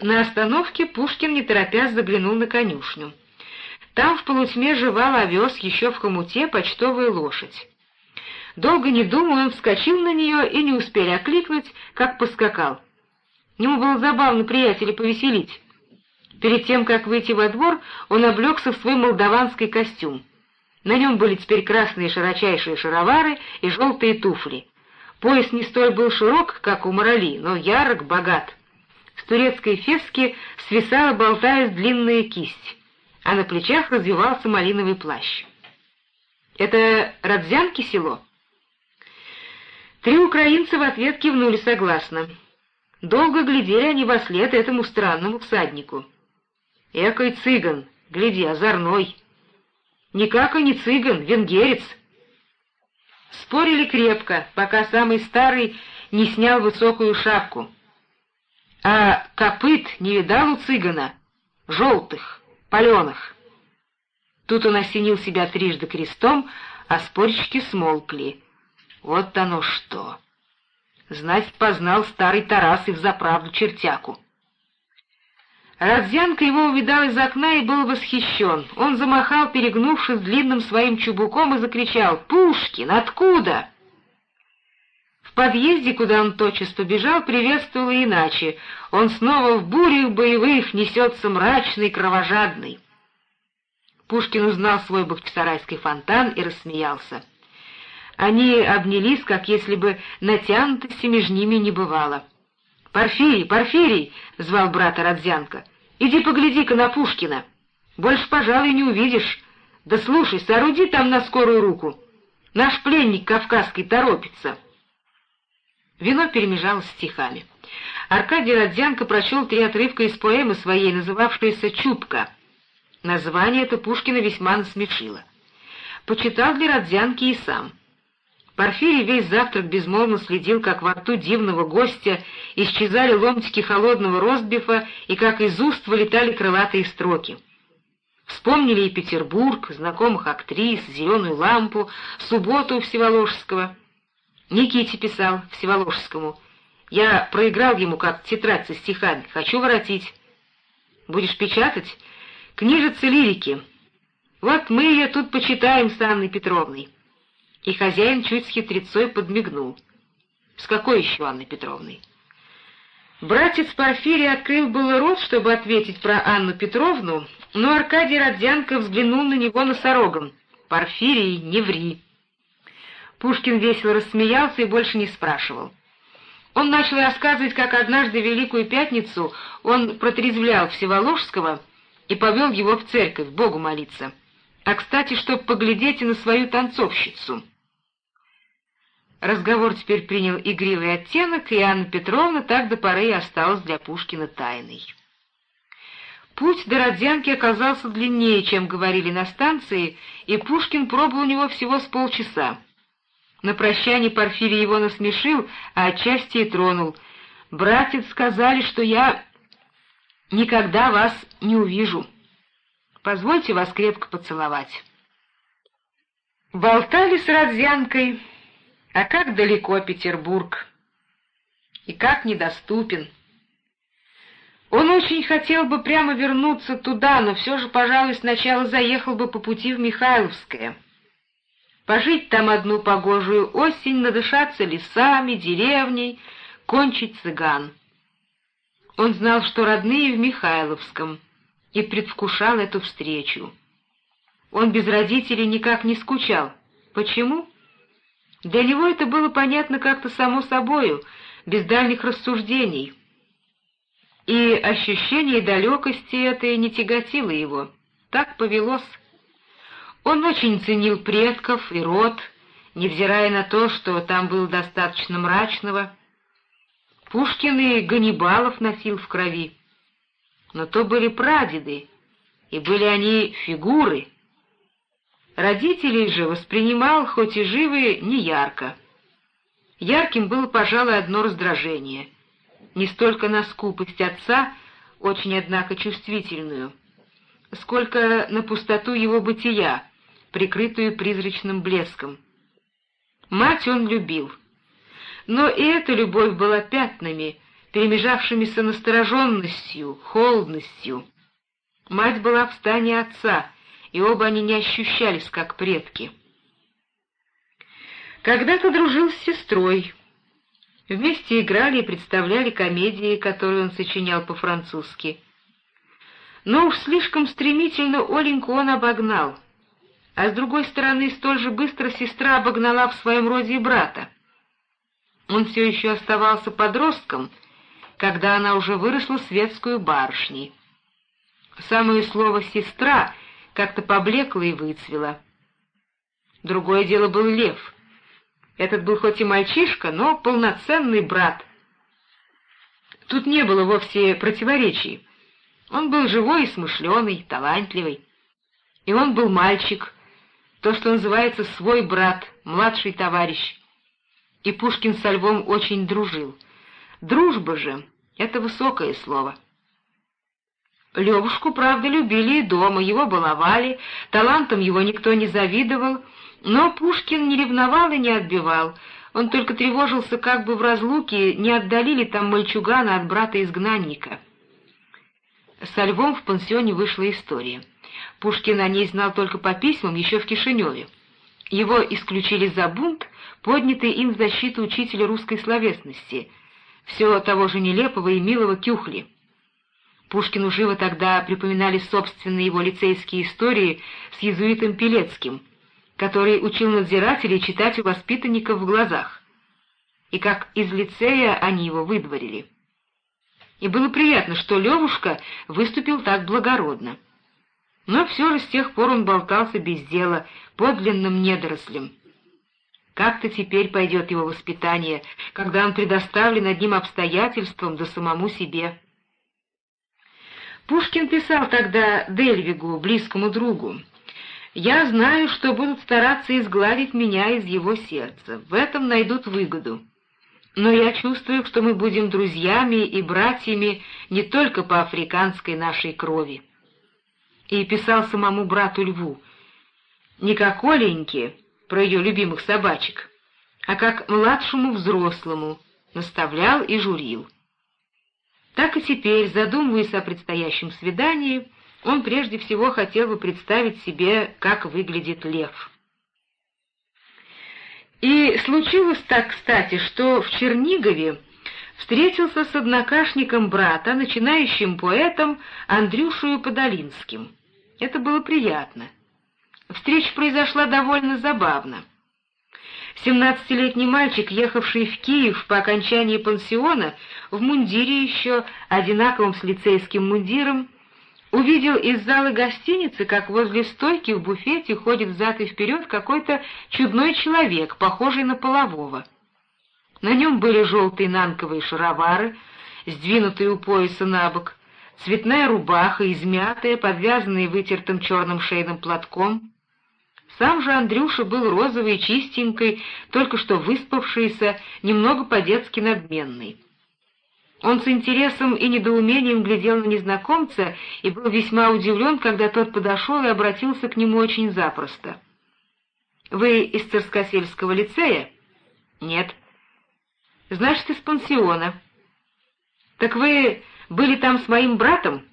На остановке Пушкин, не торопясь, заглянул на конюшню. Там в полутьме жевал овес еще в хомуте почтовая лошадь. Долго не думая, он вскочил на нее и не успели окликнуть, как поскакал. Ему было забавно приятеля повеселить. Перед тем, как выйти во двор, он облегся в свой молдаванский костюм. На нем были теперь красные широчайшие шаровары и желтые туфли. Пояс не столь был широк, как у морали, но ярок, богат. С турецкой фески свисала, болтаясь, длинная кисть, а на плечах развивался малиновый плащ. «Это Радзянки село?» Три украинца в ответ кивнули согласно. Долго глядели они во след этому странному всаднику. «Экой цыган, гляди, озорной!» «Никак и не цыган, венгерец!» Спорили крепко, пока самый старый не снял высокую шапку. А копыт не видал у цыгана? Желтых, паленых. Тут он осенил себя трижды крестом, а спорщики смолкли. Вот оно что! Знать познал старый Тарас и взаправду чертяку. Родзянко его увидал из окна и был восхищен. Он замахал, перегнувшись длинным своим чубуком, и закричал «Пушкин, откуда?» В подъезде, куда он тотчас побежал, приветствовал иначе. Он снова в бурях боевых несется мрачный, кровожадный. Пушкин узнал свой бахчисарайский фонтан и рассмеялся. Они обнялись, как если бы натянутости между ними не бывало. «Порфирий, Порфирий!» — звал брата Родзянко. «Иди погляди-ка на Пушкина. Больше, пожалуй, не увидишь. Да слушай, сооруди там на скорую руку. Наш пленник кавказский торопится». Вино перемежалось стихами. Аркадий Родзянко прочел три отрывка из поэмы своей, называвшейся «Чубка». Название это Пушкина весьма насмешило. Почитал для Родзянки и сам — Порфирий весь завтрак безмолвно следил, как во рту дивного гостя исчезали ломтики холодного ростбифа и как из уст вылетали крылатые строки. Вспомнили и Петербург, знакомых актрис, зеленую лампу, субботу у Всеволожского. Никите писал Всеволожскому. Я проиграл ему как тетрадь со стихами, хочу воротить. Будешь печатать? Книжицы лирики. Вот мы ее тут почитаем с Анной Петровной. И хозяин чуть с хитрецой подмигнул. «С какой еще Анной Петровной?» Братец Порфирий открыл было рот, чтобы ответить про Анну Петровну, но Аркадий Родзянко взглянул на него носорогом. «Порфирий, не ври!» Пушкин весело рассмеялся и больше не спрашивал. Он начал рассказывать, как однажды Великую Пятницу он протрезвлял Всеволожского и повел его в церковь, Богу молиться. А, кстати, чтоб поглядеть и на свою танцовщицу. Разговор теперь принял игривый оттенок, и Анна Петровна так до поры и осталась для Пушкина тайной. Путь до Родзянки оказался длиннее, чем говорили на станции, и Пушкин пробыл у него всего с полчаса. На прощание Порфирий его насмешил, а отчасти и тронул. «Братец сказали, что я никогда вас не увижу. Позвольте вас крепко поцеловать». Болтали с Родзянкой, а как далеко Петербург, и как недоступен. Он очень хотел бы прямо вернуться туда, но все же, пожалуй, сначала заехал бы по пути в Михайловское. Пожить там одну погожую осень, надышаться лесами, деревней, кончить цыган. Он знал, что родные в Михайловском, и предвкушал эту встречу. Он без родителей никак не скучал. Почему? Для него это было понятно как-то само собою, без дальних рассуждений. И ощущение далекости это не тяготило его. Так повелось. Он очень ценил предков и род, невзирая на то, что там было достаточно мрачного. Пушкин и Ганнибалов носил в крови. Но то были прадеды, и были они фигуры — Родителей же воспринимал, хоть и живые, неярко. Ярким было, пожалуй, одно раздражение. Не столько на скупость отца, очень, однако, чувствительную, сколько на пустоту его бытия, прикрытую призрачным блеском. Мать он любил. Но и эта любовь была пятнами, перемежавшимися настороженностью, холодностью. Мать была в стане отца, и оба они не ощущались как предки. Когда-то дружил с сестрой. Вместе играли и представляли комедии, которые он сочинял по-французски. Но уж слишком стремительно Оленьку он обогнал, а с другой стороны столь же быстро сестра обогнала в своем роде и брата. Он все еще оставался подростком, когда она уже выросла светскую барышней. Самое слово «сестра» как-то поблекло и выцвело. Другое дело был Лев. Этот был хоть и мальчишка, но полноценный брат. Тут не было вовсе противоречий. Он был живой и смышленый, талантливый. И он был мальчик, то, что называется свой брат, младший товарищ. И Пушкин со Львом очень дружил. Дружба же — это высокое слово. Левушку, правда, любили и дома, его баловали, талантом его никто не завидовал, но Пушкин не ревновал и не отбивал, он только тревожился, как бы в разлуке не отдалили там мальчугана от брата-изгнанника. Со Львом в пансионе вышла история. Пушкин о ней знал только по письмам еще в Кишиневе. Его исключили за бунт, поднятый им в защиту учителя русской словесности, все того же нелепого и милого Кюхли. Пушкину живо тогда припоминали собственные его лицейские истории с езуитом Пелецким, который учил надзирателей читать у воспитанников в глазах, и как из лицея они его выдворили. И было приятно, что Левушка выступил так благородно. Но все же с тех пор он болтался без дела, подлинным недорослем. Как-то теперь пойдет его воспитание, когда он предоставлен одним обстоятельствам да самому себе. Пушкин писал тогда Дельвигу, близкому другу, «Я знаю, что будут стараться изгладить меня из его сердца. В этом найдут выгоду. Но я чувствую, что мы будем друзьями и братьями не только по африканской нашей крови». И писал самому брату Льву, не как Оленьке, про ее любимых собачек, а как младшему взрослому, наставлял и журил. Так и теперь, задумываясь о предстоящем свидании, он прежде всего хотел бы представить себе, как выглядит лев. И случилось так, кстати, что в Чернигове встретился с однокашником брата, начинающим поэтом Андрюшею Подолинским. Это было приятно. Встреча произошла довольно забавно. Семнадцатилетний мальчик, ехавший в Киев по окончании пансиона, в мундире еще, одинаковом с лицейским мундиром, увидел из зала гостиницы, как возле стойки в буфете ходит взад и вперед какой-то чудной человек, похожий на полового. На нем были желтые нанковые шаровары, сдвинутые у пояса на бок, цветная рубаха, измятая, подвязанная вытертым черным шейным платком, сам же Андрюша был розовый, чистенький, только что выспавшийся, немного по-детски надменный. Он с интересом и недоумением глядел на незнакомца и был весьма удивлен, когда тот подошел и обратился к нему очень запросто. «Вы из Царскосельского лицея?» «Нет». «Значит, из пансиона». «Так вы были там с моим братом?»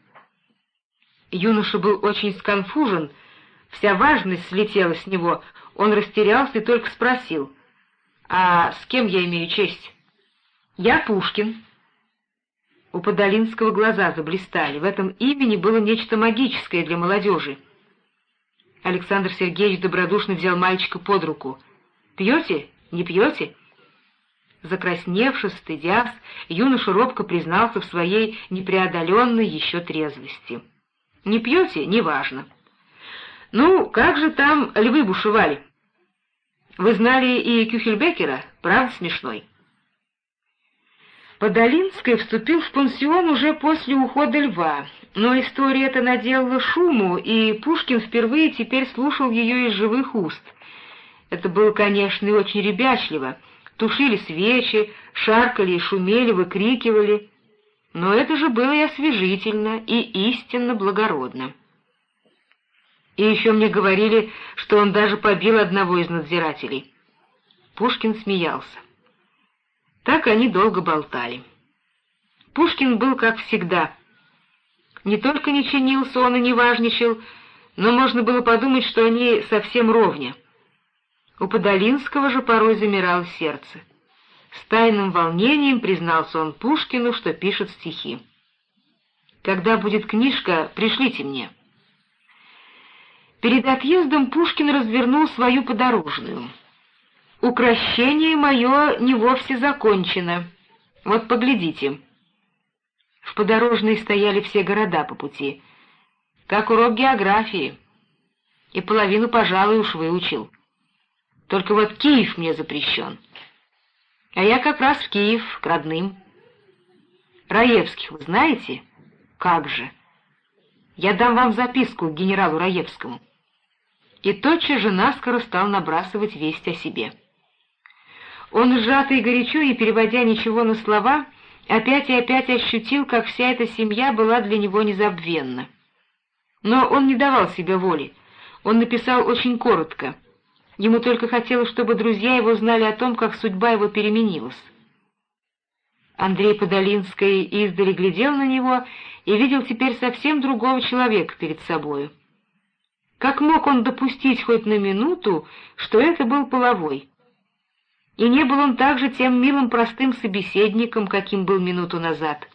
Юноша был очень сконфужен, — Вся важность слетела с него, он растерялся и только спросил, «А с кем я имею честь?» «Я Пушкин». У Подолинского глаза заблистали. В этом имени было нечто магическое для молодежи. Александр Сергеевич добродушно взял мальчика под руку. «Пьете? Не пьете?» Закрасневшись, стыдясь, юноша робко признался в своей непреодоленной еще трезвости. «Не пьете? Неважно. Ну, как же там львы бушевали? Вы знали и Кюхельбекера, правда смешной? Подолинский вступил в пансион уже после ухода льва, но история эта наделала шуму, и Пушкин впервые теперь слушал ее из живых уст. Это было, конечно, и очень ребячливо. Тушили свечи, шаркали и шумели, выкрикивали. Но это же было и освежительно, и истинно благородно. И еще мне говорили, что он даже побил одного из надзирателей. Пушкин смеялся. Так они долго болтали. Пушкин был как всегда. Не только не чинился он и не важничал, но можно было подумать, что они совсем ровня. У Подолинского же порой замирало сердце. С тайным волнением признался он Пушкину, что пишет стихи. «Когда будет книжка, пришлите мне». Перед отъездом Пушкин развернул свою подорожную. «Укращение мое не вовсе закончено. Вот поглядите». В подорожной стояли все города по пути, как урок географии, и половину, пожалуй, уж выучил. Только вот Киев мне запрещен. А я как раз в Киев, к родным. Раевских вы знаете? Как же. Я дам вам записку к генералу Раевскому. И тотчас же наскоро стал набрасывать весть о себе. Он сжато и горячо, не переводя ничего на слова, опять и опять ощутил, как вся эта семья была для него незабвенна. Но он не давал себе воли. Он написал очень коротко. Ему только хотелось, чтобы друзья его знали о том, как судьба его переменилась. Андрей Подолинский издали глядел на него и видел теперь совсем другого человека перед собою. Как мог он допустить хоть на минуту, что это был половой? И не был он также тем милым простым собеседником, каким был минуту назад.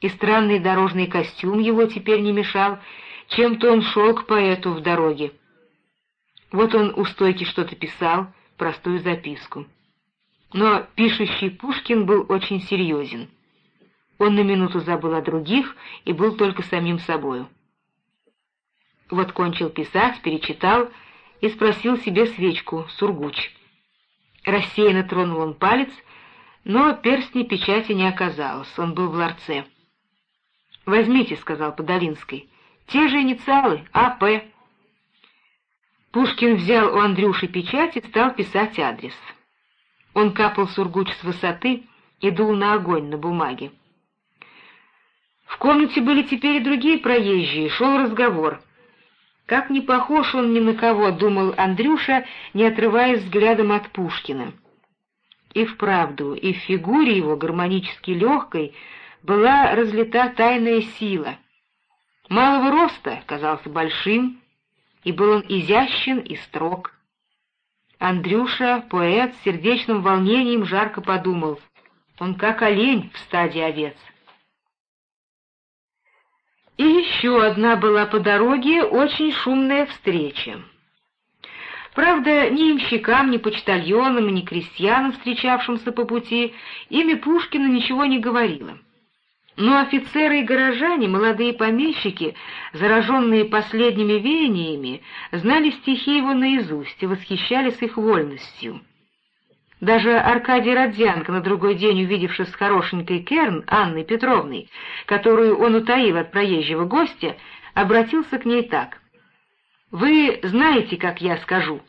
И странный дорожный костюм его теперь не мешал, чем-то он шел к поэту в дороге. Вот он у стойки что-то писал, простую записку. Но пишущий Пушкин был очень серьезен. Он на минуту забыл о других и был только самим собою. Вот кончил писать, перечитал и спросил себе свечку, сургуч. Рассеянно тронул он палец, но перстней печати не оказалось, он был в ларце. «Возьмите», — сказал Подолинский, — «те же инициалы, А.П». Пушкин взял у Андрюши печать и стал писать адрес. Он капал сургуч с высоты и дул на огонь на бумаге. В комнате были теперь и другие проезжие, шел разговор. Как не похож он ни на кого, думал Андрюша, не отрываясь взглядом от Пушкина. И вправду, и в фигуре его, гармонически легкой, была разлита тайная сила. Малого роста казался большим, и был он изящен и строг. Андрюша, поэт, с сердечным волнением жарко подумал, он как олень в стаде овец. И еще одна была по дороге очень шумная встреча. Правда, ни имщикам, ни почтальонам, ни крестьянам, встречавшимся по пути, имя Пушкина ничего не говорило. Но офицеры и горожане, молодые помещики, зараженные последними веяниями, знали стихи его наизусть и восхищались их вольностью. Даже Аркадий Родзянко, на другой день увидевшись с хорошенькой Керн Анной Петровной, которую он утаил от проезжего гостя, обратился к ней так. «Вы знаете, как я скажу,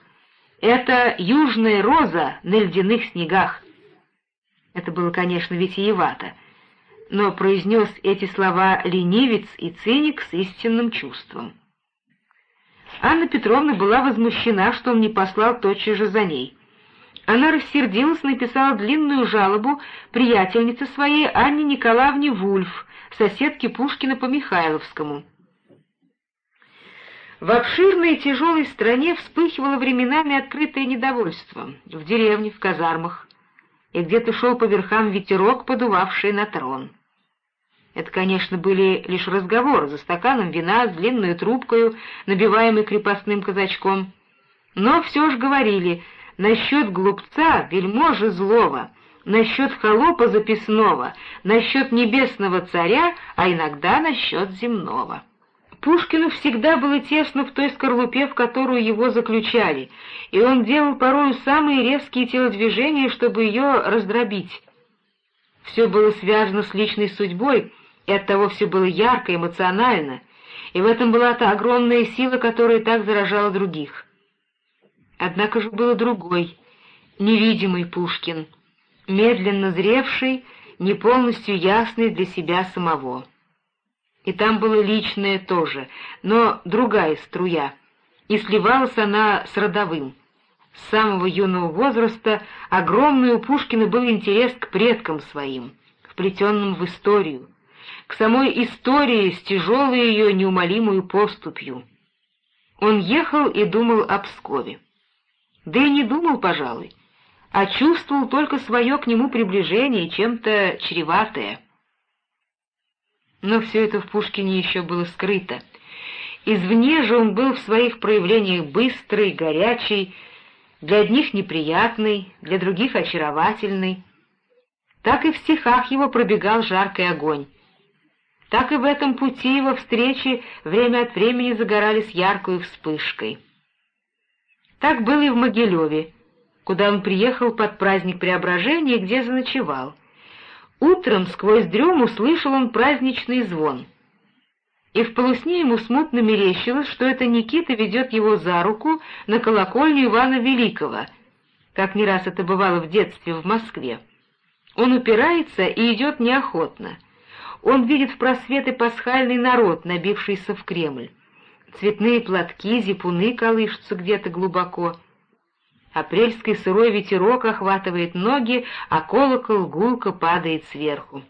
это южная роза на ледяных снегах». Это было, конечно, витиевато — но произнес эти слова ленивец и циник с истинным чувством. Анна Петровна была возмущена, что он не послал тотчас же за ней. Она рассердилась, написала длинную жалобу приятельнице своей Анне Николаевне Вульф, соседке Пушкина по Михайловскому. В обширной и тяжелой стране вспыхивало временами открытое недовольство, в деревне, в казармах, и где-то шел по верхам ветерок, подувавший на трон. Это, конечно, были лишь разговоры за стаканом вина с длинной трубкой, набиваемой крепостным казачком. Но все же говорили насчет глупца, вельможи злого, насчет холопа записного, насчет небесного царя, а иногда насчет земного. Пушкину всегда было тесно в той скорлупе, в которую его заключали, и он делал порою самые резкие телодвижения, чтобы ее раздробить. Все было связано с личной судьбой, и оттого все было ярко, эмоционально, и в этом была та огромная сила, которая так заражала других. Однако же был другой, невидимый Пушкин, медленно зревший, не полностью ясный для себя самого. И там было личное тоже, но другая струя, и сливалась она с родовым. С самого юного возраста огромный у Пушкина был интерес к предкам своим — вплетенным в историю, к самой истории с тяжелой ее неумолимую поступью. Он ехал и думал об Пскове. Да и не думал, пожалуй, а чувствовал только свое к нему приближение, чем-то чреватое. Но все это в Пушкине еще было скрыто. Извне же он был в своих проявлениях быстрый, горячий, для одних неприятный, для других очаровательный. Так и в стихах его пробегал жаркий огонь. Так и в этом пути его встречи время от времени загорались яркой вспышкой. Так было и в Могилеве, куда он приехал под праздник Преображения где заночевал. Утром сквозь дрему слышал он праздничный звон. И в полусне ему смутно мерещилось, что это Никита ведет его за руку на колокольню Ивана Великого, как не раз это бывало в детстве в Москве. Он упирается и идет неохотно. Он видит в просветы пасхальный народ, набившийся в Кремль. Цветные платки, зипуны колышутся где-то глубоко. Апрельский сырой ветерок охватывает ноги, а колокол гулко падает сверху.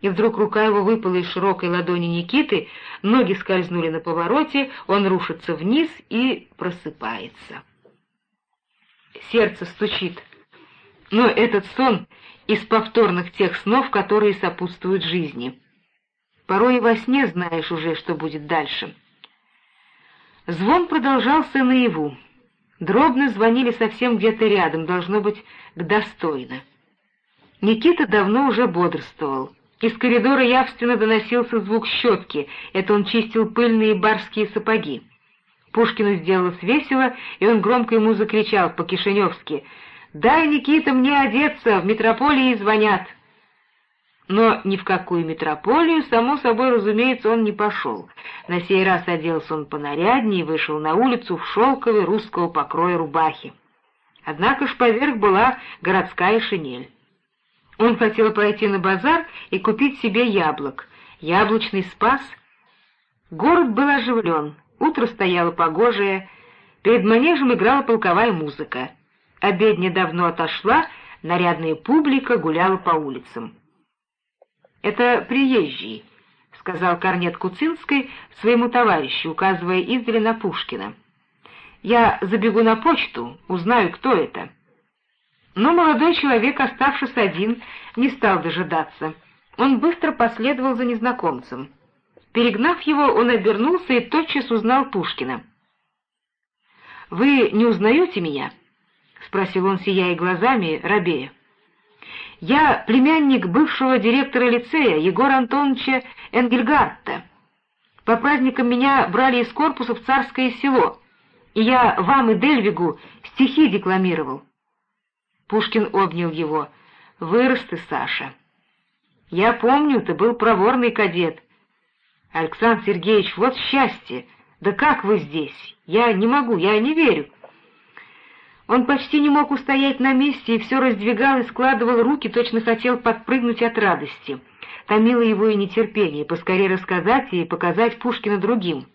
И вдруг рука его выпала из широкой ладони Никиты, ноги скользнули на повороте, он рушится вниз и просыпается. Сердце стучит. Но этот сон из повторных тех снов, которые сопутствуют жизни. Порой и во сне знаешь уже, что будет дальше. Звон продолжался наяву. Дробно звонили совсем где-то рядом, должно быть, к достойно. Никита давно уже бодрствовал. Из коридора явственно доносился звук щетки, это он чистил пыльные барские сапоги. Пушкину сделалось весело, и он громко ему закричал по-кишиневски «Дай, Никита, мне одеться, в метрополии звонят!» Но ни в какую метрополию, само собой, разумеется, он не пошел. На сей раз оделся он понаряднее и вышел на улицу в шелковой русского покроя рубахи. Однако ж поверх была городская шинель. Он хотел пойти на базар и купить себе яблок. Яблочный спас. Город был оживлен, утро стояло погожее, перед манежем играла полковая музыка. Обедня давно отошла, нарядная публика гуляла по улицам. «Это приезжие», — сказал корнет Куцинской своему товарищу, указывая издали на Пушкина. «Я забегу на почту, узнаю, кто это». Но молодой человек, оставшись один, не стал дожидаться. Он быстро последовал за незнакомцем. Перегнав его, он обернулся и тотчас узнал Пушкина. «Вы не узнаете меня?» — спросил он, сияя глазами, рабея. Я племянник бывшего директора лицея Егора Антоновича Энгельгартта. По праздникам меня брали из корпуса в царское село, и я вам и Дельвигу стихи декламировал. Пушкин обнял его. «Вырос ты, Саша». «Я помню, ты был проворный кадет». «Александр Сергеевич, вот счастье! Да как вы здесь? Я не могу, я не верю». Он почти не мог устоять на месте и все раздвигал и складывал руки, точно хотел подпрыгнуть от радости. Томило его и нетерпение, поскорее рассказать и показать Пушкина другим.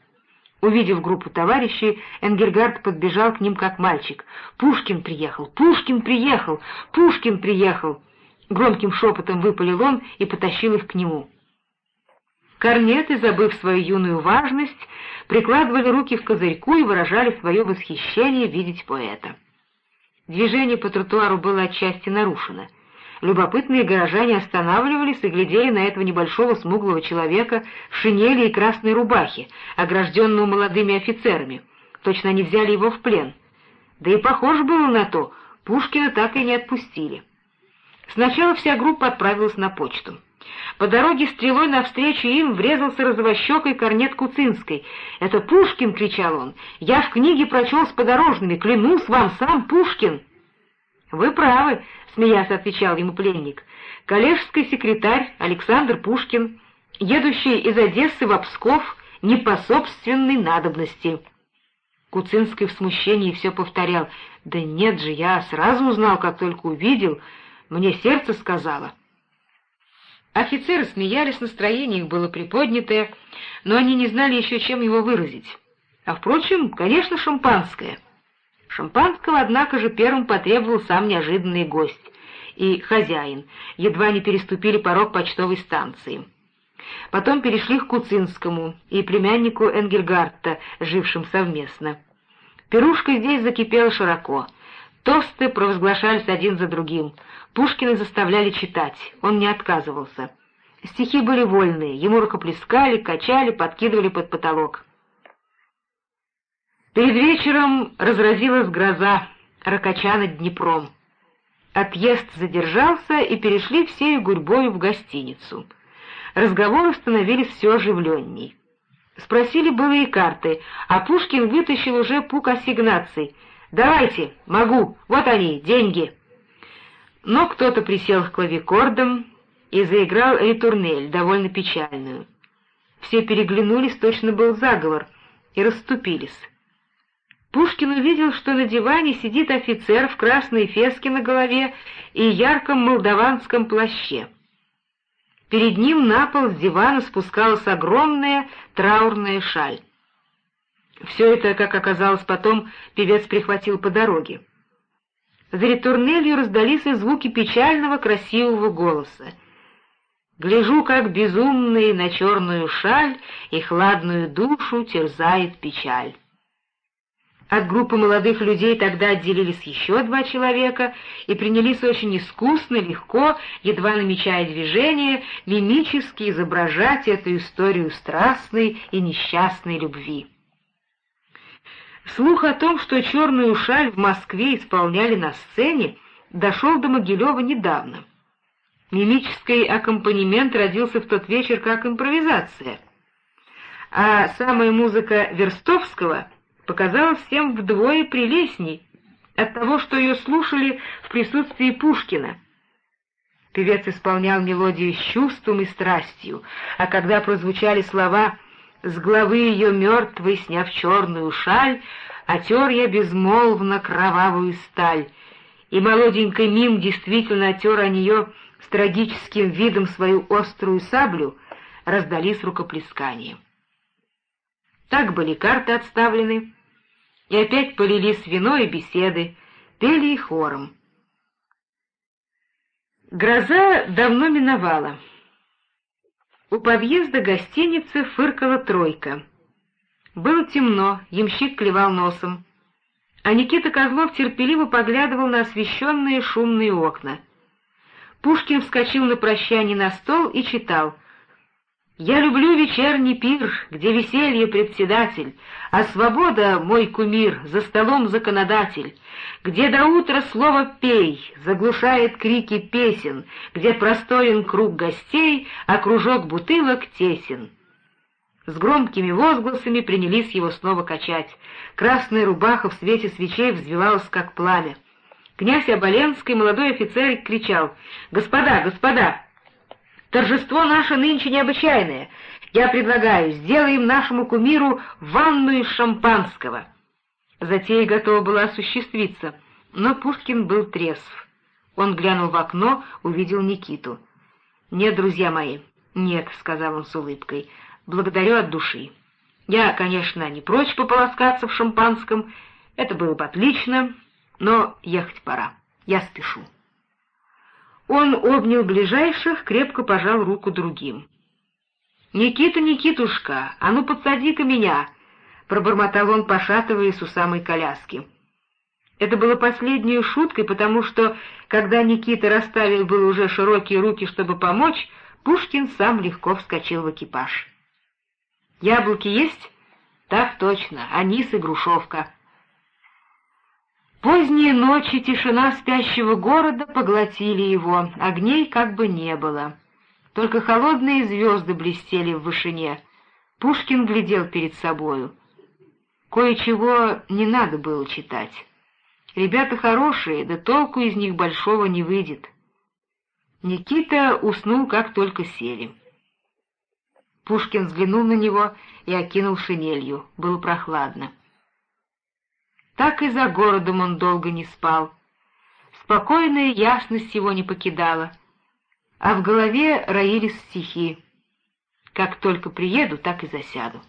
Увидев группу товарищей, Энгельгард подбежал к ним как мальчик. «Пушкин приехал! Пушкин приехал! Пушкин приехал!» Громким шепотом выпалил он и потащил их к нему. Корнеты, забыв свою юную важность, прикладывали руки в козырьку и выражали свое восхищение видеть поэта. Движение по тротуару было отчасти нарушено. Любопытные горожане останавливались и глядели на этого небольшого смуглого человека в шинели и красной рубахе, огражденного молодыми офицерами. Точно они взяли его в плен. Да и похоже было на то, Пушкина так и не отпустили. Сначала вся группа отправилась на почту. По дороге стрелой навстречу им врезался розовощекой корнет Куцинской. «Это Пушкин!» — кричал он. «Я в книге прочел с подорожными, клянусь вам, сам Пушкин!» «Вы правы», — смеясь отвечал ему пленник. «Коллежский секретарь Александр Пушкин, едущий из Одессы в Псков не по собственной надобности». Куцинский в смущении все повторял. «Да нет же, я сразу узнал, как только увидел. Мне сердце сказало». Офицеры смеялись, настроение их было приподнятое, но они не знали еще, чем его выразить. А, впрочем, конечно, шампанское. Шампанского, однако же, первым потребовал сам неожиданный гость, и «хозяин» едва не переступили порог почтовой станции. Потом перешли к Куцинскому и племяннику Энгельгарта, жившим совместно. Пирушка здесь закипела широко. Тосты провозглашались один за другим. Пушкина заставляли читать, он не отказывался. Стихи были вольные, ему рукоплескали, качали, подкидывали под потолок. Перед вечером разразилась гроза, ракача над Днепром. Отъезд задержался, и перешли всей гурьбой в гостиницу. Разговоры становились все оживленней. Спросили было и карты, а Пушкин вытащил уже пук ассигнаций. «Давайте, могу, вот они, деньги». Но кто-то присел к клавикордам и заиграл ритурнель, довольно печальную. Все переглянулись, точно был заговор, и расступились. Пушкин увидел, что на диване сидит офицер в красной феске на голове и ярком молдаванском плаще. Перед ним на пол с дивана спускалась огромная траурная шаль. Все это, как оказалось потом, певец прихватил по дороге. За ретурнелью раздались и звуки печального красивого голоса. «Гляжу, как безумный на черную шаль, и хладную душу терзает печаль». От группы молодых людей тогда отделились еще два человека и принялись очень искусно, легко, едва намечая движение, мимически изображать эту историю страстной и несчастной любви. Слух о том, что «Черную шаль» в Москве исполняли на сцене, дошел до Могилева недавно. Мимический аккомпанемент родился в тот вечер как импровизация, а самая музыка Верстовского — показалась всем вдвое прелестней от того, что ее слушали в присутствии Пушкина. Певец исполнял мелодию с чувством и страстью, а когда прозвучали слова «С головы ее мертвой, сняв черную шаль, отер я безмолвно кровавую сталь», и молоденький мим действительно отер о нее с трагическим видом свою острую саблю, раздались рукоплескания. Так были карты отставлены, и опять полились вино и беседы, пели и хором. Гроза давно миновала. У подъезда гостиницы фыркала тройка. Было темно, ямщик клевал носом, а Никита Козлов терпеливо поглядывал на освещенные шумные окна. Пушкин вскочил на прощание на стол и читал — я люблю вечерний пир, где веселье председатель, а свобода — мой кумир, за столом законодатель, где до утра слово «пей» заглушает крики песен, где простоен круг гостей, а кружок бутылок тесен. С громкими возгласами принялись его снова качать. Красная рубаха в свете свечей взвивалась, как пламя. Князь Оболенский, молодой офицер, кричал «Господа, господа!» Торжество наше нынче необычайное. Я предлагаю, сделаем нашему кумиру ванну из шампанского». Затея готова была осуществиться, но Пушкин был трезв. Он глянул в окно, увидел Никиту. «Нет, друзья мои, нет», — сказал он с улыбкой, — «благодарю от души. Я, конечно, не прочь пополоскаться в шампанском, это было бы отлично, но ехать пора, я спешу». Он обнял ближайших, крепко пожал руку другим. «Никита, Никитушка, а ну подсади-ка меня!» — пробормотал он, пошатываясь у самой коляски. Это было последней шуткой, потому что, когда Никита расставил было уже широкие руки, чтобы помочь, Пушкин сам легко вскочил в экипаж. «Яблоки есть?» «Так точно, анис и грушевка». Поздние ночи тишина спящего города поглотили его, огней как бы не было. Только холодные звезды блестели в вышине. Пушкин глядел перед собою. Кое-чего не надо было читать. Ребята хорошие, да толку из них большого не выйдет. Никита уснул, как только сели. Пушкин взглянул на него и окинул шинелью. Было прохладно. Так и за городом он долго не спал. Спокойная ясность его не покидала, а в голове роились стихи. Как только приеду, так и засяду.